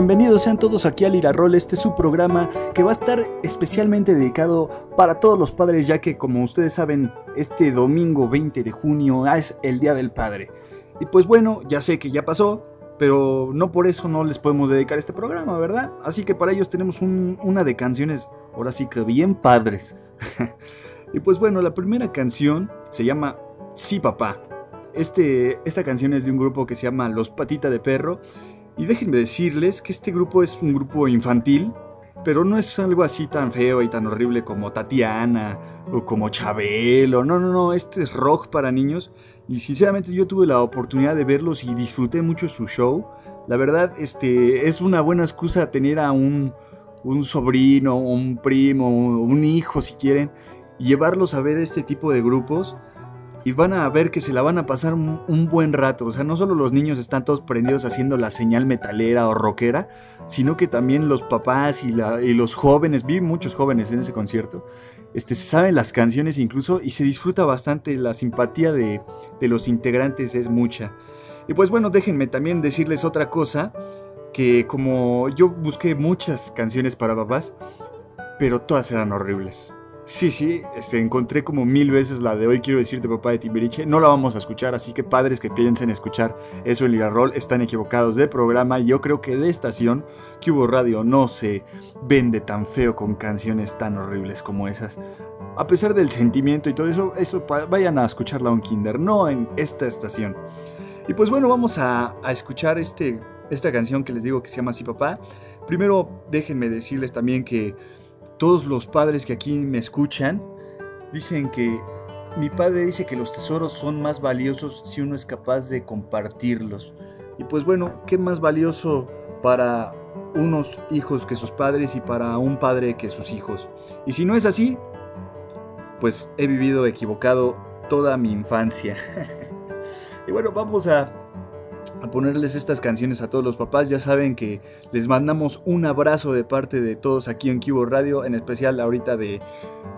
Bienvenidos sean todos aquí al Irarrol, este es su programa que va a estar especialmente dedicado para todos los padres, ya que como ustedes saben, este domingo 20 de junio es el Día del Padre. Y pues bueno, ya sé que ya pasó, pero no por eso no les podemos dedicar este programa, ¿verdad? Así que para ellos tenemos una de canciones, ahora sí que bien padres. y pues bueno, la primera canción se llama Sí Papá. Este, esta canción es de un grupo que se llama Los Patita de Perro y déjenme decirles que este grupo es un grupo infantil, pero no es algo así tan feo y tan horrible como Tatiana o como Chabelo. No, no, no, este es rock para niños. Y sinceramente yo tuve la oportunidad de verlos y disfruté mucho su show. La verdad, este es una buena excusa tener a un, un sobrino, un primo, un hijo si quieren, y llevarlos a ver este tipo de grupos y van a ver que se la van a pasar un, buen rato. O sea, no solo los niños están todos prendidos haciendo la señal metalera o rockera, sino que también los papás y, los jóvenes, vi muchos jóvenes en ese concierto, este, se saben las canciones incluso y se disfruta bastante. La simpatía de, de los integrantes es mucha. Y pues bueno, déjenme también decirles otra cosa, que como yo busqué muchas canciones para papás, pero todas eran horribles. Sí, sí, este, encontré como mil veces la de hoy quiero decirte papá de Timbiriche. No la vamos a escuchar, así que padres que piensen escuchar eso en Ligarrol están equivocados de programa. Yo creo que de estación, Cubo Radio no se vende tan feo con canciones tan horribles como esas. A pesar del sentimiento y todo eso, eso vayan a escucharla un kinder, no en esta estación. Y pues bueno, vamos a, a escuchar este, esta canción que les digo que se llama Así Papá. Primero déjenme decirles también que todos los padres que aquí me escuchan dicen que mi padre dice que los tesoros son más valiosos si uno es capaz de compartirlos. Y pues bueno, ¿qué más valioso para unos hijos que sus padres y para un padre que sus hijos? Y si no es así, pues he vivido equivocado toda mi infancia. y bueno, vamos a a ponerles estas canciones a todos los papás. Ya saben que les mandamos un abrazo de parte de todos aquí en Cubo Radio, en especial ahorita de,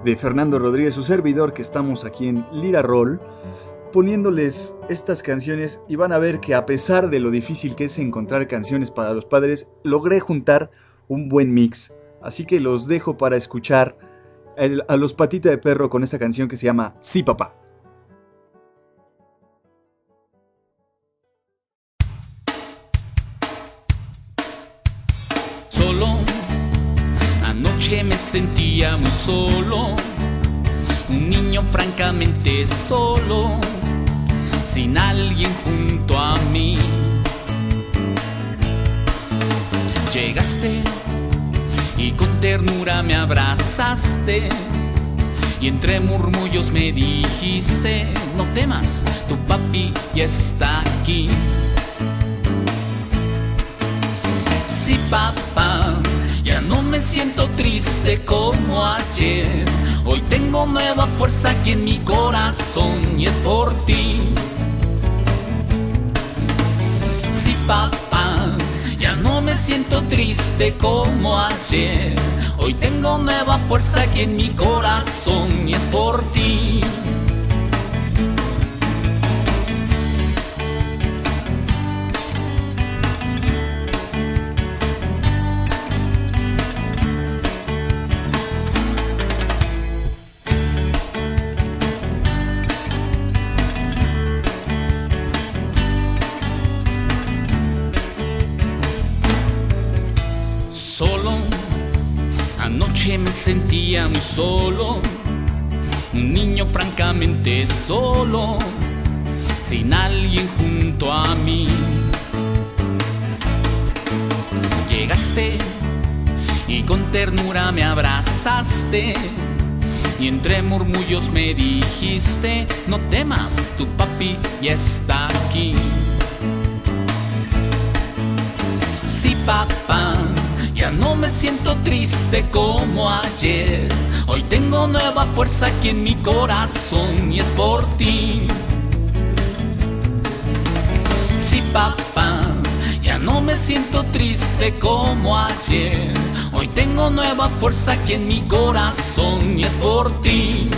de Fernando Rodríguez, su servidor, que estamos aquí en Lira Roll, poniéndoles estas canciones y van a ver que a pesar de lo difícil que es encontrar canciones para los padres, logré juntar un buen mix. Así que los dejo para escuchar a los patitas de perro con esta canción que se llama Sí Papá. Me sentía muy solo, un niño francamente solo, sin alguien junto a mí. Llegaste y con ternura me abrazaste y entre murmullos me dijiste, no temas, tu papi ya está aquí. Sí, papá ya no me siento triste como ayer. Hoy tengo nueva fuerza aquí en mi corazón y es por ti. Sí, papá, ya no me siento triste como ayer. Hoy tengo nueva fuerza aquí en mi corazón y es por ti. Muy solo, un niño francamente solo, sin alguien junto a mí. Llegaste y con ternura me abrazaste y entre murmullos me dijiste, no temas, tu papi ya está aquí. Sí, papá ya no me siento triste como ayer. Hoy tengo nueva fuerza aquí en mi corazón y es por ti. Sí, papá, ya no me siento triste como ayer. Hoy tengo nueva fuerza aquí en mi corazón y es por ti.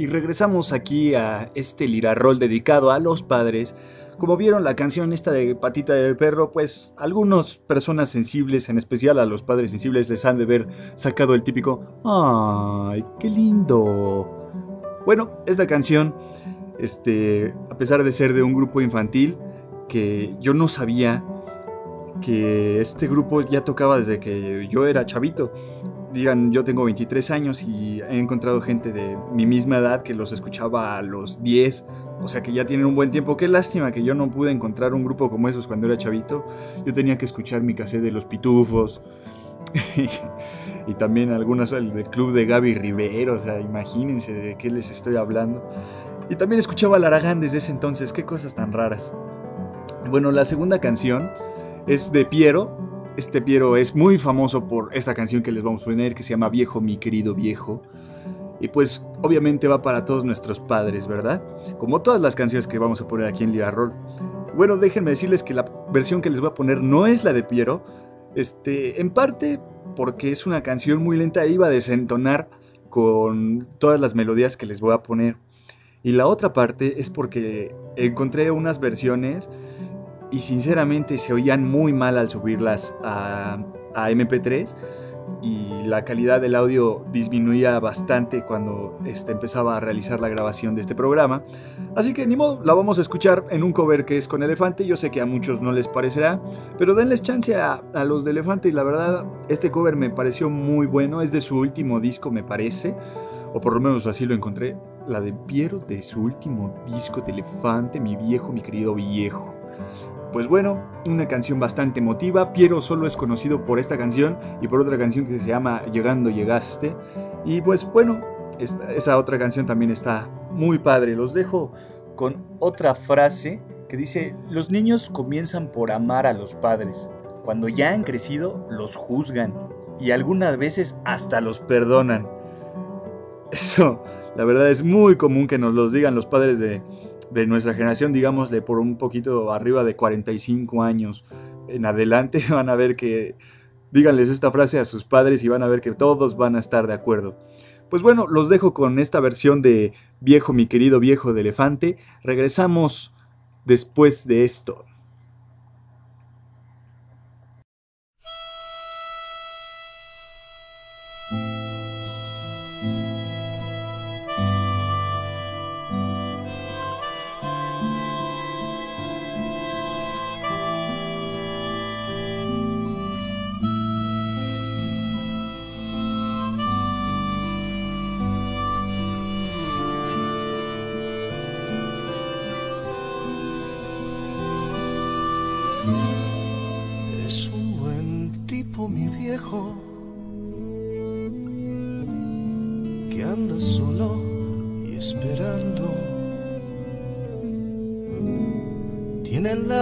Y regresamos aquí a este lirarrol dedicado a los padres. Como vieron la canción esta de Patita del Perro, pues algunas personas sensibles, en especial a los padres sensibles, les han de ver sacado el típico ¡Ay, qué lindo! Bueno, esta canción, este, a pesar de ser de un grupo infantil, que yo no sabía que este grupo ya tocaba desde que yo era chavito digan, yo tengo 23 años y he encontrado gente de mi misma edad que los escuchaba a los 10, o sea que ya tienen un buen tiempo. Qué lástima que yo no pude encontrar un grupo como esos cuando era chavito. Yo tenía que escuchar mi cassette de los pitufos. y también algunas del club de Gaby Rivero, o sea, imagínense de qué les estoy hablando. Y también escuchaba al desde ese entonces, qué cosas tan raras. Bueno, la segunda canción es de Piero, este Piero es muy famoso por esta canción que les vamos a poner, que se llama Viejo, mi querido viejo. Y pues obviamente va para todos nuestros padres, ¿verdad? Como todas las canciones que vamos a poner aquí en Lira Roll. Bueno, déjenme decirles que la versión que les voy a poner no es la de Piero. Este, en parte porque es una canción muy lenta e iba a desentonar con todas las melodías que les voy a poner. Y la otra parte es porque encontré unas versiones y sinceramente se oían muy mal al subirlas a, MP3 y la calidad del audio disminuía bastante cuando este, empezaba a realizar la grabación de este programa. Así que ni modo, la vamos a escuchar en un cover que es con Elefante. Yo sé que a muchos no les parecerá, pero denles chance a, a los de Elefante y la verdad este cover me pareció muy bueno. Es de su último disco me parece, o por lo menos así lo encontré. La de Piero de su último disco de Elefante, mi viejo, mi querido viejo. Pues bueno, una canción bastante emotiva. Piero solo es conocido por esta canción y por otra canción que se llama Llegando Llegaste. Y pues bueno, esa otra canción también está muy padre. Los dejo con otra frase que dice, los niños comienzan por amar a los padres. Cuando ya han crecido, los juzgan y algunas veces hasta los perdonan. Eso, la verdad es muy común que nos los digan los padres de, de nuestra generación, digámosle por un poquito arriba de 45 años en adelante, van a ver que díganles esta frase a sus padres y van a ver que todos van a estar de acuerdo. Pues bueno, los dejo con esta versión de Viejo, mi querido viejo de elefante. Regresamos después de esto.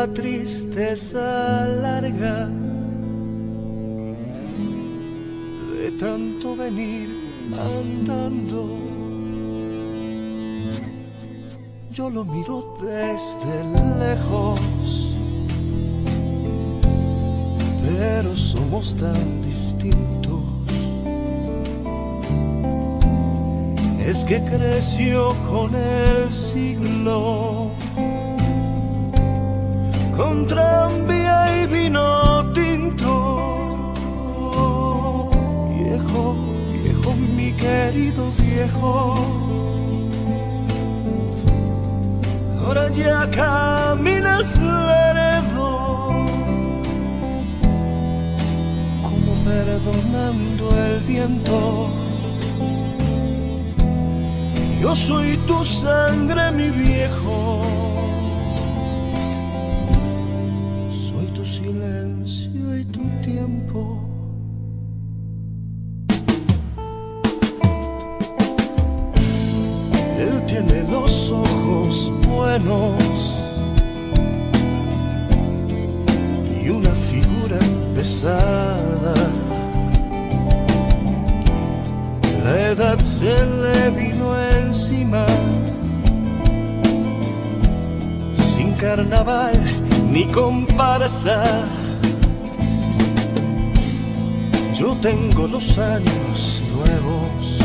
Tristeza larga de tanto venir andando. Yo lo miro desde lejos, pero somos tan distintos. Es que creció con el siglo con tranvía y vino tinto. Viejo, viejo, mi querido viejo. Ahora ya caminas viento. Yo soy tu sangre, mi viejo. Él tiene los ojos buenos se le vino encima, sin carnaval ni comparsa. Yo tengo los años nuevos.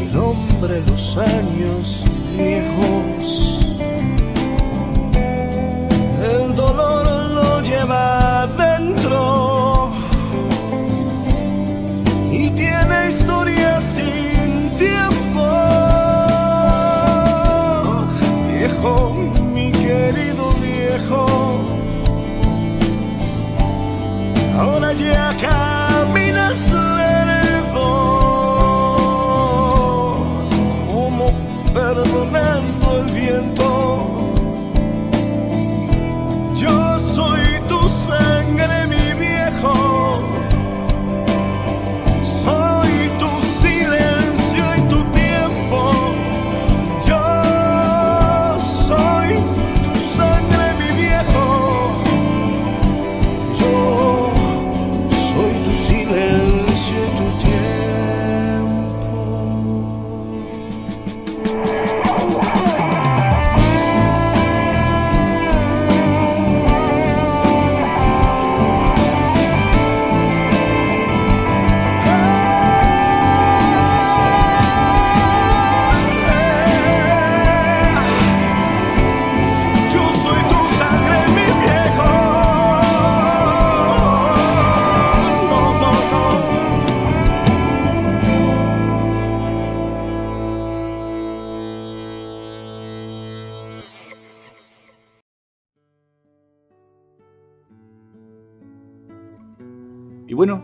El hombre los años viejos. El dolor lo lleva Viejo, mi querido viejo, ahora ya caminas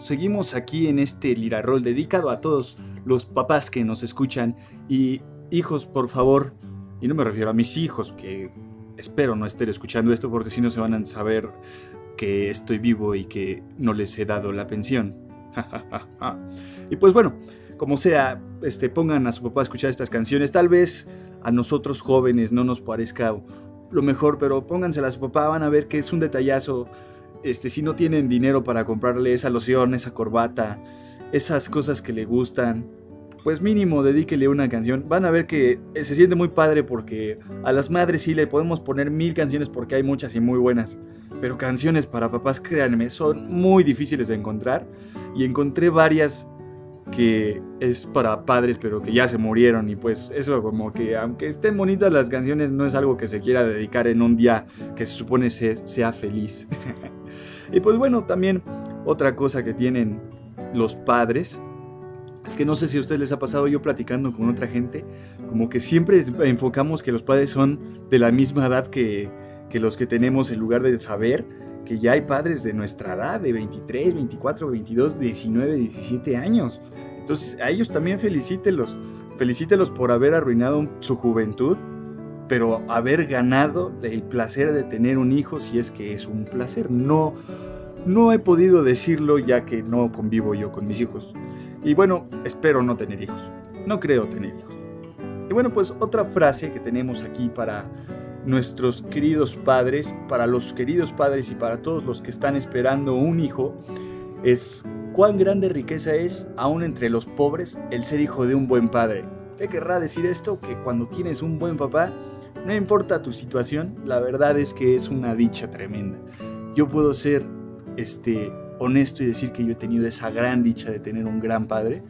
seguimos aquí en este Lirarol dedicado a todos los papás que nos escuchan. Y hijos, por favor, y no me refiero a mis hijos, que espero no estén escuchando esto porque si no se van a saber que estoy vivo y que no les he dado la pensión. y pues bueno, como sea, este, pongan a su papá a escuchar estas canciones. Tal vez a nosotros jóvenes no nos parezca lo mejor, pero póngansela a su papá, van a ver que es un detallazo este, si no tienen dinero para comprarle esa loción, esa corbata, esas cosas que le gustan, pues mínimo dedíquele una canción. Van a ver que eh, se siente muy padre porque a las madres sí le podemos poner mil canciones porque hay muchas y muy buenas. Pero canciones para papás, créanme, son muy difíciles de encontrar. Y encontré varias que es para padres pero que ya se murieron y pues eso como que aunque estén bonitas las canciones no es algo que se quiera dedicar en un día que se supone se- sea feliz. y pues bueno, también otra cosa que tienen los padres es que no sé si a ustedes les ha pasado yo platicando con otra gente, como que siempre enfocamos que los padres son de la misma edad que, que los que tenemos en lugar de saber que ya hay padres de nuestra edad, de 23, 24, 22, 19, 17 años. Entonces a ellos también felicítelos. Felicítelos por haber arruinado su juventud, pero haber ganado el placer de tener un hijo si es que es un placer. No, no he podido decirlo ya que no convivo yo con mis hijos. Y bueno, espero no tener hijos. No creo tener hijos. Y bueno, pues otra frase que tenemos aquí para nuestros queridos padres, para los queridos padres y para todos los que están esperando un hijo, es cuán grande riqueza es, aún entre los pobres, el ser hijo de un buen padre. ¿Qué querrá decir esto? Que cuando tienes un buen papá, no importa tu situación, la verdad es que es una dicha tremenda. Yo puedo ser este honesto y decir que yo he tenido esa gran dicha de tener un gran padre.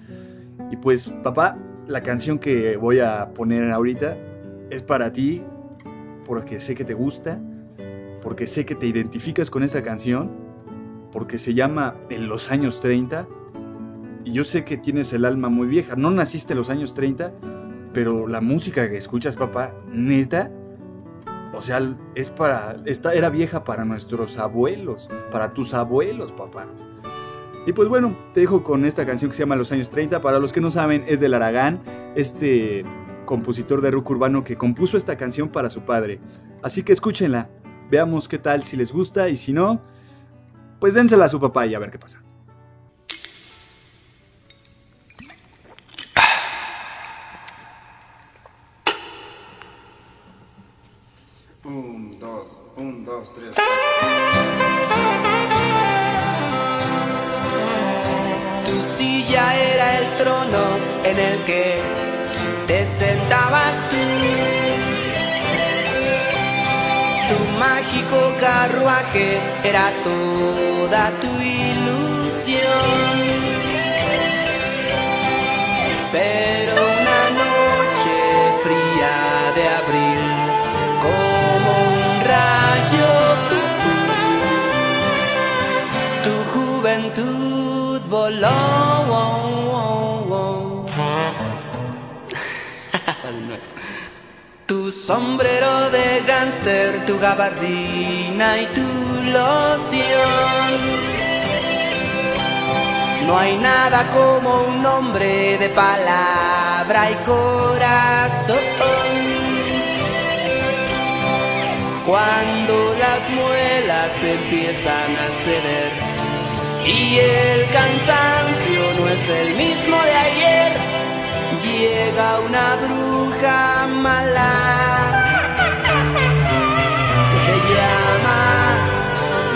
Y pues, papá, la canción que voy a poner ahorita es para ti, porque sé que te gusta, porque sé que te identificas con esa canción, porque se llama En los años 30. Y yo sé que tienes el alma muy vieja. No naciste en los años 30, pero la música que escuchas, papá, neta, o sea, es para. Esta era vieja para nuestros abuelos, para tus abuelos, papá. Y pues bueno, te dejo con esta canción que se llama Los años 30. Para los que no saben, es del Aragán, este compositor de rock urbano que compuso esta canción para su padre. Así que escúchenla, veamos qué tal, si les gusta y si no, pues dénsela a su papá y a ver qué pasa. Un, dos, un, dos, tres. Mágico carruaje era toda tu ilusión. Pero una de abril, como un rayo. Tu juventud voló. Tu sombrero de gánster, tu gabardina y tu loción. No hay nada como un hombre de palabra y corazón. Cuando las muelas empiezan a ceder y el cansancio no es el mismo de ayer, llega una bruja mala que se llama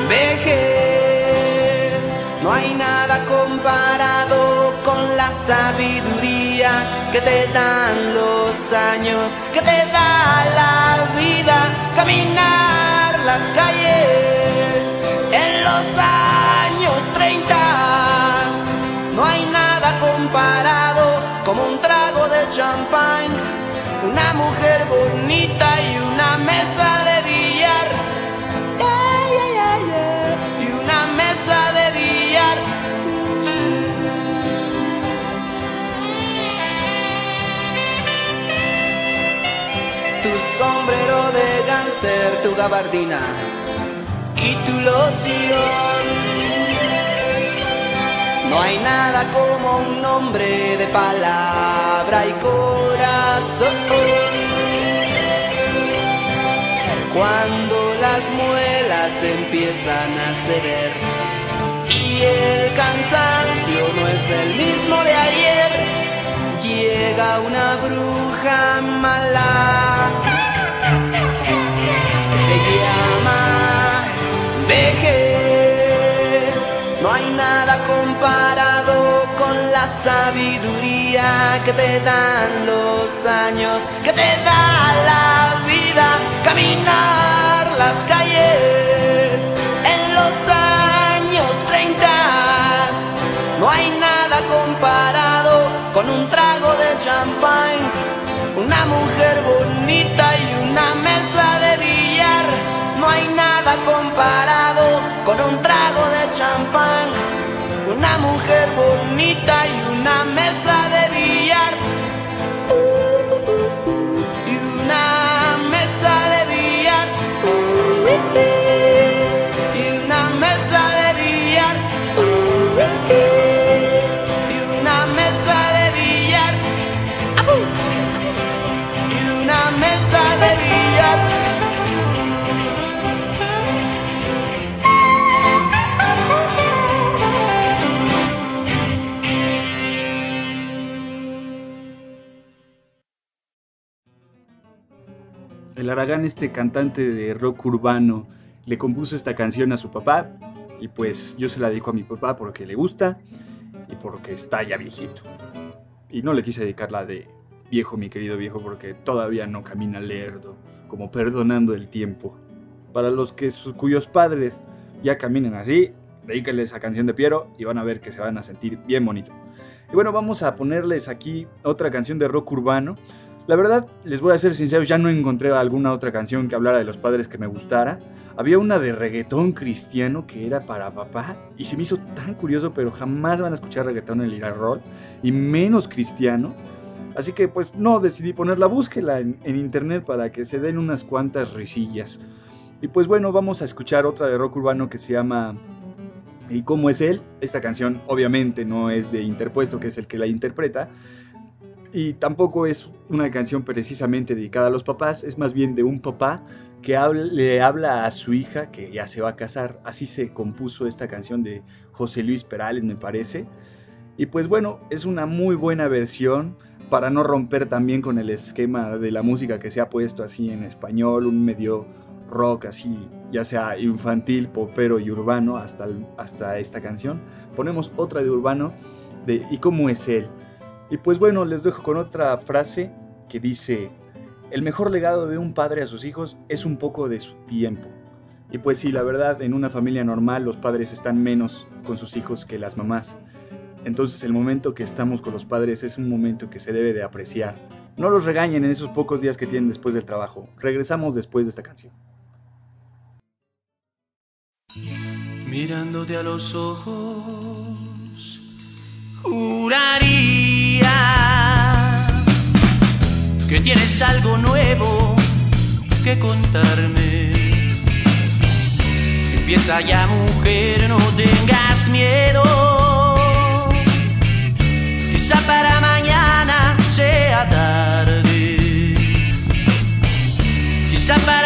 vejez. No hay nada comparado con la sabiduría que te dan los años, que te da la vida, caminar las calles en los años 30. Una mujer bonita y una mesa de billar. Y una mesa de billar. Tu sombrero de gánster, tu gabardina y tu loción. No hay nada como un hombre de palabra y corazón. Cuando las muelas empiezan a ceder y el cansancio no es el mismo de ayer, llega una bruja mala sabiduría que te dan los años, que te da la vida, caminar las calles en los años 30. No hay nada comparado con un trago de champán, una mujer bonita y una mesa de billar. No hay nada comparado con un trago de champán, una mujer bonita y una El Aragán, este cantante de rock urbano, le compuso esta canción a su papá y pues yo se la dedico a mi papá porque le gusta y porque está ya viejito. Y no le quise dedicar la de viejo, mi querido viejo, porque todavía no camina lerdo, como perdonando el tiempo. Para los que sus, cuyos padres ya caminen así, dedíquenle esa canción de Piero y van a ver que se van a sentir bien bonito. Y bueno, vamos a ponerles aquí otra canción de rock urbano. La verdad, les voy a ser sinceros, ya no encontré alguna otra canción que hablara de los padres que me gustara. Había una de reggaetón cristiano que era para papá y se me hizo tan curioso, pero jamás van a escuchar reggaetón en el Roll y menos cristiano. Así que pues no decidí ponerla, búsquela en, en internet para que se den unas cuantas risillas. Y pues bueno, vamos a escuchar otra de rock urbano que se llama ¿Y cómo es él? Esta canción obviamente no es de Interpuesto, que es el que la interpreta, y tampoco es una canción precisamente dedicada a los papás, es más bien de un papá que le habla a su hija que ya se va a casar. Así se compuso esta canción de José Luis Perales, me parece. Y pues bueno, es una muy buena versión para no romper también con el esquema de la música que se ha puesto así en español, un medio rock así, ya sea infantil, popero y urbano hasta, hasta esta canción. Ponemos otra de urbano de ¿Y cómo es él? Y pues bueno, les dejo con otra frase que dice, el mejor legado de un padre a sus hijos es un poco de su tiempo. Y pues sí, la verdad, en una familia normal los padres están menos con sus hijos que las mamás. Entonces el momento que estamos con los padres es un momento que se debe de apreciar. No los regañen en esos pocos días que tienen después del trabajo. Regresamos después de esta canción. Mirándote a los ojos, Juraría que tienes algo nuevo que contarme. Empieza ya mujer, no tengas miedo. Quizá para mañana sea tarde. Quizá para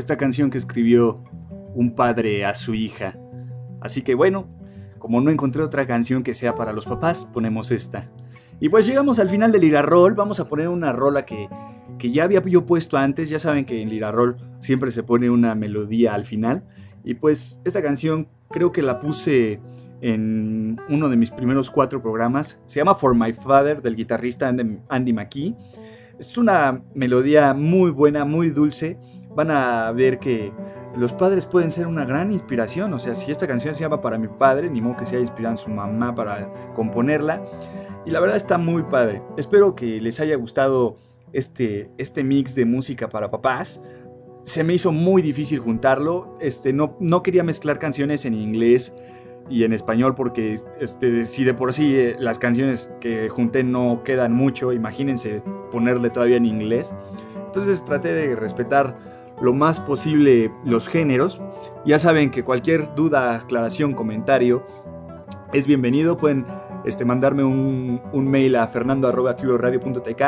Esta canción que escribió un padre a su hija. Así que bueno, como no encontré otra canción que sea para los papás, ponemos esta. Y pues llegamos al final del Roll. Vamos a poner una rola que, que ya había yo puesto antes. Ya saben que en Roll siempre se pone una melodía al final. Y pues esta canción creo que la puse en uno de mis primeros cuatro programas. Se llama For My Father del guitarrista Andy, Andy McKee. Es una melodía muy buena, muy dulce. Van a ver que los padres pueden ser una gran inspiración. O sea, si esta canción se llama para mi padre, ni modo que sea inspirado en su mamá para componerla. Y la verdad está muy padre. Espero que les haya gustado este, este mix de música para papás. Se me hizo muy difícil juntarlo. Este, no, no quería mezclar canciones en inglés y en español porque este, si de por sí eh, las canciones que junté no quedan mucho, imagínense ponerle todavía en inglés. Entonces traté de respetar lo más posible los géneros. Ya saben que cualquier duda, aclaración, comentario es bienvenido. Pueden este, mandarme un, un mail a fernando.cuboradio.tk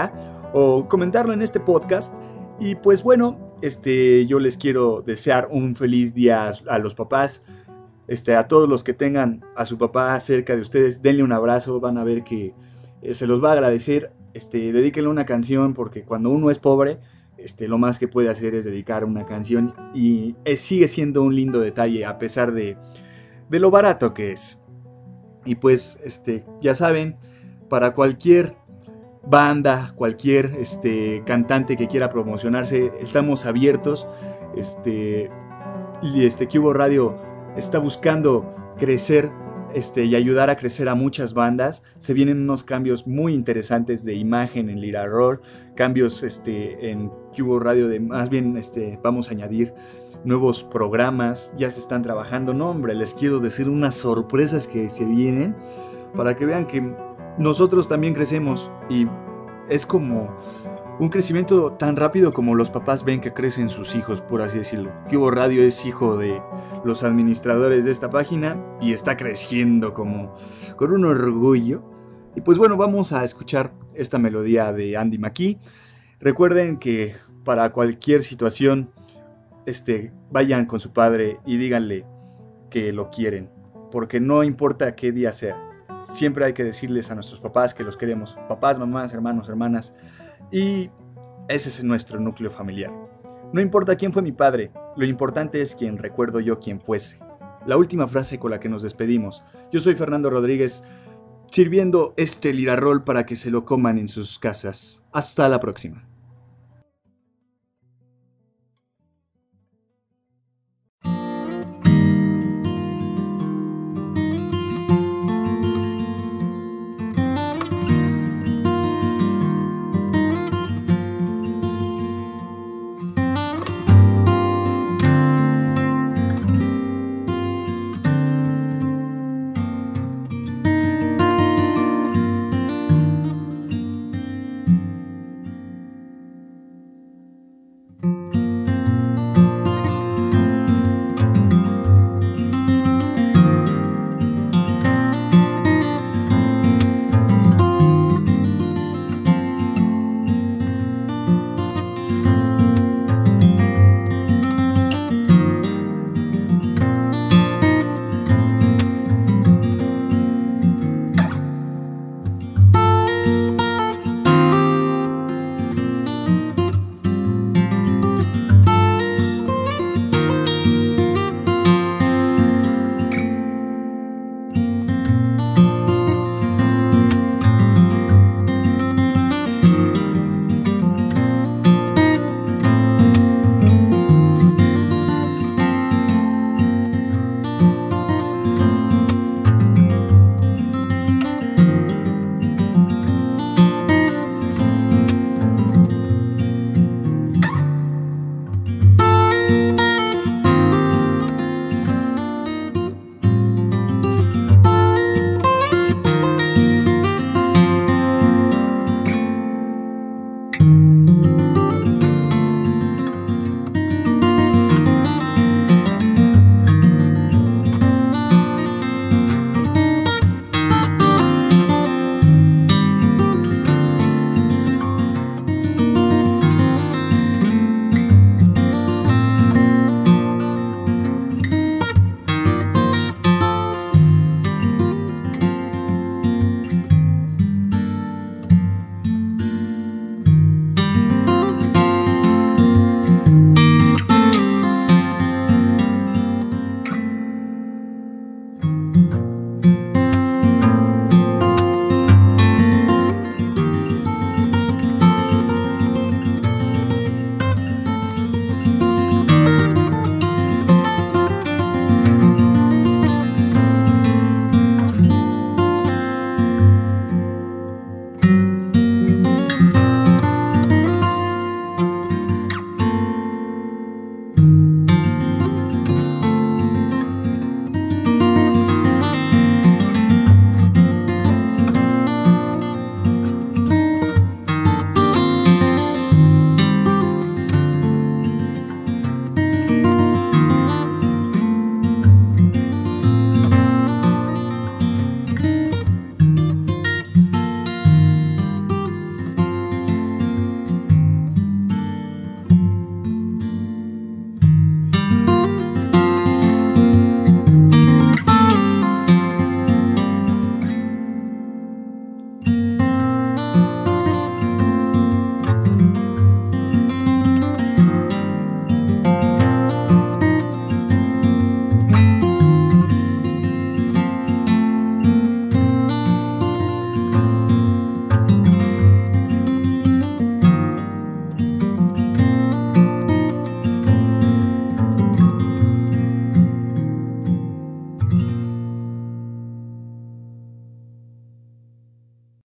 o comentarlo en este podcast. Y pues bueno, este, yo les quiero desear un feliz día a los papás. Este, a todos los que tengan a su papá cerca de ustedes, denle un abrazo, van a ver que eh, se los va a agradecer. Este, dedíquenle una canción porque cuando uno es pobre, este, lo más que puede hacer es dedicar una canción y es, sigue siendo un lindo detalle a pesar de, de lo barato que es. Y pues, este, ya saben, para cualquier banda, cualquier este, cantante que quiera promocionarse, estamos abiertos. Este, y este Cubo Radio está buscando crecer este, y ayudar a crecer a muchas bandas. Se vienen unos cambios muy interesantes de imagen en Lira Roll, cambios este, en Cubo Radio, de, más bien este, vamos a añadir nuevos programas, ya se están trabajando. No, hombre, les quiero decir unas sorpresas que se vienen para que vean que nosotros también crecemos y es como un crecimiento tan rápido como los papás ven que crecen sus hijos, por así decirlo. Cubo Radio es hijo de los administradores de esta página y está creciendo como con un orgullo. Y pues bueno, vamos a escuchar esta melodía de Andy McKee. Recuerden que para cualquier situación, este, vayan con su padre y díganle que lo quieren, porque no importa qué día sea. Siempre hay que decirles a nuestros papás que los queremos. Papás, mamás, hermanos, hermanas. Y ese es nuestro núcleo familiar. No importa quién fue mi padre, lo importante es quién recuerdo yo quién fuese. La última frase con la que nos despedimos. Yo soy Fernando Rodríguez, sirviendo este lirarrol para que se lo coman en sus casas. Hasta la próxima.